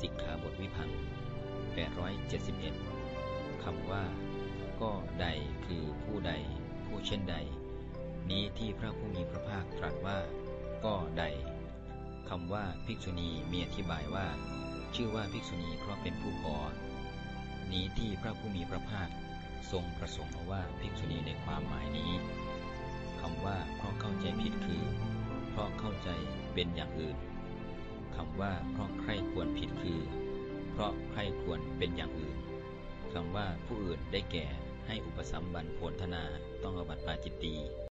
สิกขาบทวิพัง871 คำว่า ก็ใดคือผู้ใด ผู้เช่นใด นี้ที่พระผู้มีพระภาคตรัสว่า ก็ใดคำว่าภิกษุณีมีอธิบายว่า ชื่อว่าภิกษุณีเพราะเป็นผู้ขอ นี้ที่พระผู้มีพระภาคทรงประสงค์เอาว่าภิกษุณีในความหมายนี้คำว่าเพราะเข้าใจผิดคือ เพราะเข้าใจเป็นอย่างอื่นคำว่าเพราะใคร่ควร ราะใครควรเป็นอย่างอื่นคำว่าผู้อื่นได้แก่ ให้อุปสัมบันโพธนา ต้องอบัติปาจิตตี